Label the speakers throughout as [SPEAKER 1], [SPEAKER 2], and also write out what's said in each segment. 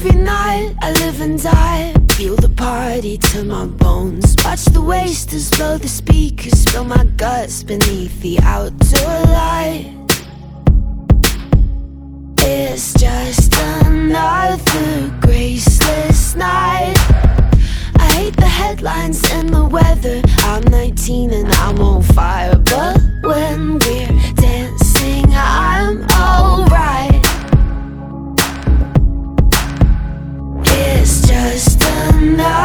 [SPEAKER 1] Every night I live and die. Feel the party to my bones. Watch the wasters blow the speakers. Spill my guts beneath the outdoor light. It's just another graceless night. I hate the headlines and the weather. I'm 19 and I'm on fire. Another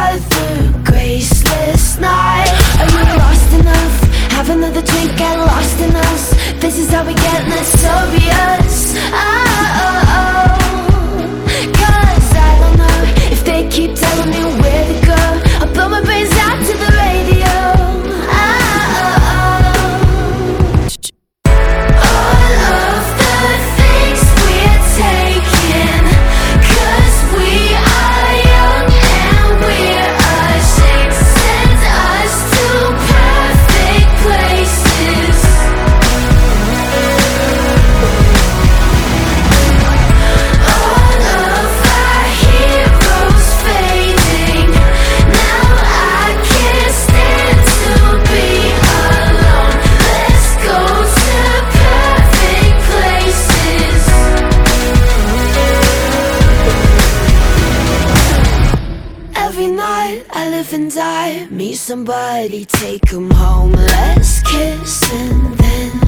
[SPEAKER 1] Every night I live and die. Meet somebody, take 'em home. Let's kiss and then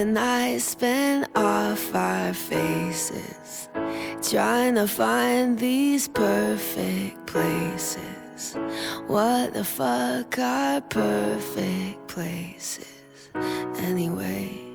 [SPEAKER 1] the nights spent off our faces, trying to find these perfect places. What the fuck are perfect places? Anyway.